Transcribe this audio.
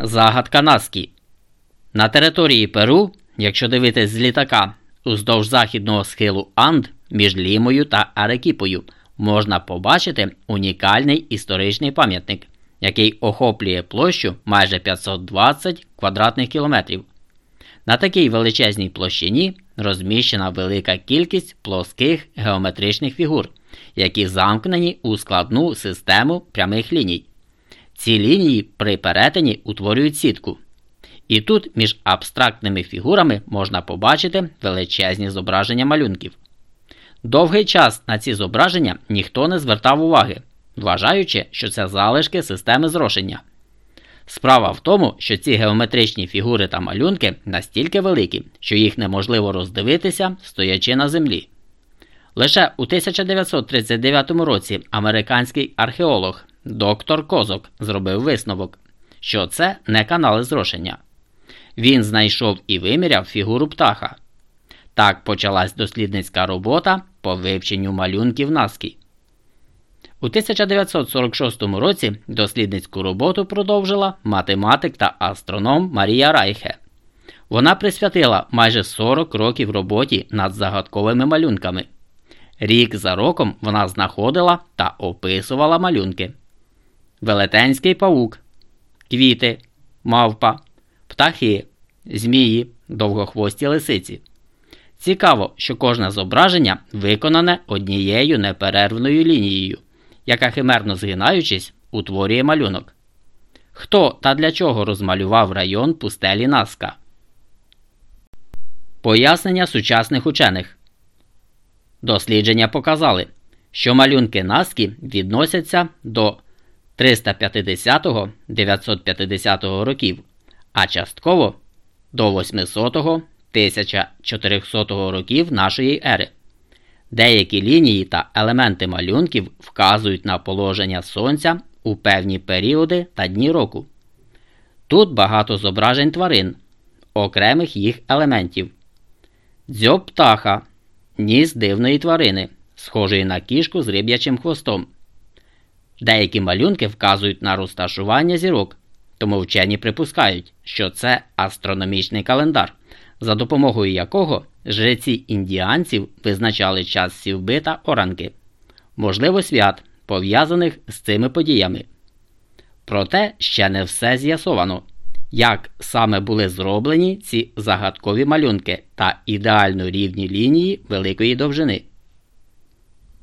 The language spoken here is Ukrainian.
Загадка Наскі. На території Перу, якщо дивитись з літака, уздовж західного схилу Анд між Лімою та Арекіпою, можна побачити унікальний історичний пам'ятник, який охоплює площу майже 520 квадратних кілометрів. На такій величезній площині розміщена велика кількість плоских геометричних фігур, які замкнені у складну систему прямих ліній. Ці лінії при перетині утворюють сітку. І тут між абстрактними фігурами можна побачити величезні зображення малюнків. Довгий час на ці зображення ніхто не звертав уваги, вважаючи, що це залишки системи зрошення. Справа в тому, що ці геометричні фігури та малюнки настільки великі, що їх неможливо роздивитися, стоячи на землі. Лише у 1939 році американський археолог доктор Козок зробив висновок, що це не канали зрошення. Він знайшов і виміряв фігуру птаха. Так почалась дослідницька робота по вивченню малюнків Наскі. У 1946 році дослідницьку роботу продовжила математик та астроном Марія Райхе. Вона присвятила майже 40 років роботі над загадковими малюнками. Рік за роком вона знаходила та описувала малюнки: Велетенський павук, квіти, мавпа, птахи, змії, довгохвості лисиці. Цікаво, що кожне зображення виконане однією неперервною лінією, яка химерно згинаючись, утворює малюнок. Хто та для чого розмалював район пустелі Наска? Пояснення сучасних учених Дослідження показали, що малюнки Наскі відносяться до 350-950 років, а частково до 800-1400 років нашої ери. Деякі лінії та елементи малюнків вказують на положення сонця у певні періоди та дні року. Тут багато зображень тварин, окремих їх елементів, дзьоб птаха, ніс дивної тварини, схожої на кішку з риб'ячим хвостом. Деякі малюнки вказують на розташування зірок, тому вчені припускають, що це астрономічний календар, за допомогою якого жреці індіанців визначали час сівби та оранки, можливо, свят, пов'язаних з цими подіями. Проте ще не все з'ясовано, як саме були зроблені ці загадкові малюнки та ідеально рівні лінії великої довжини.